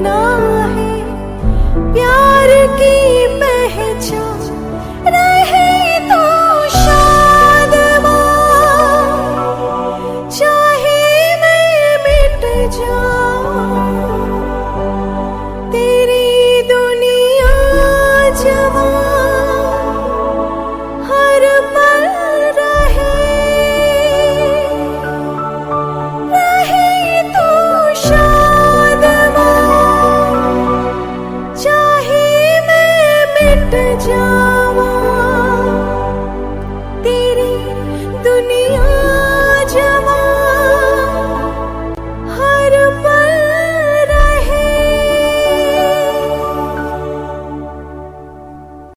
No. 对家。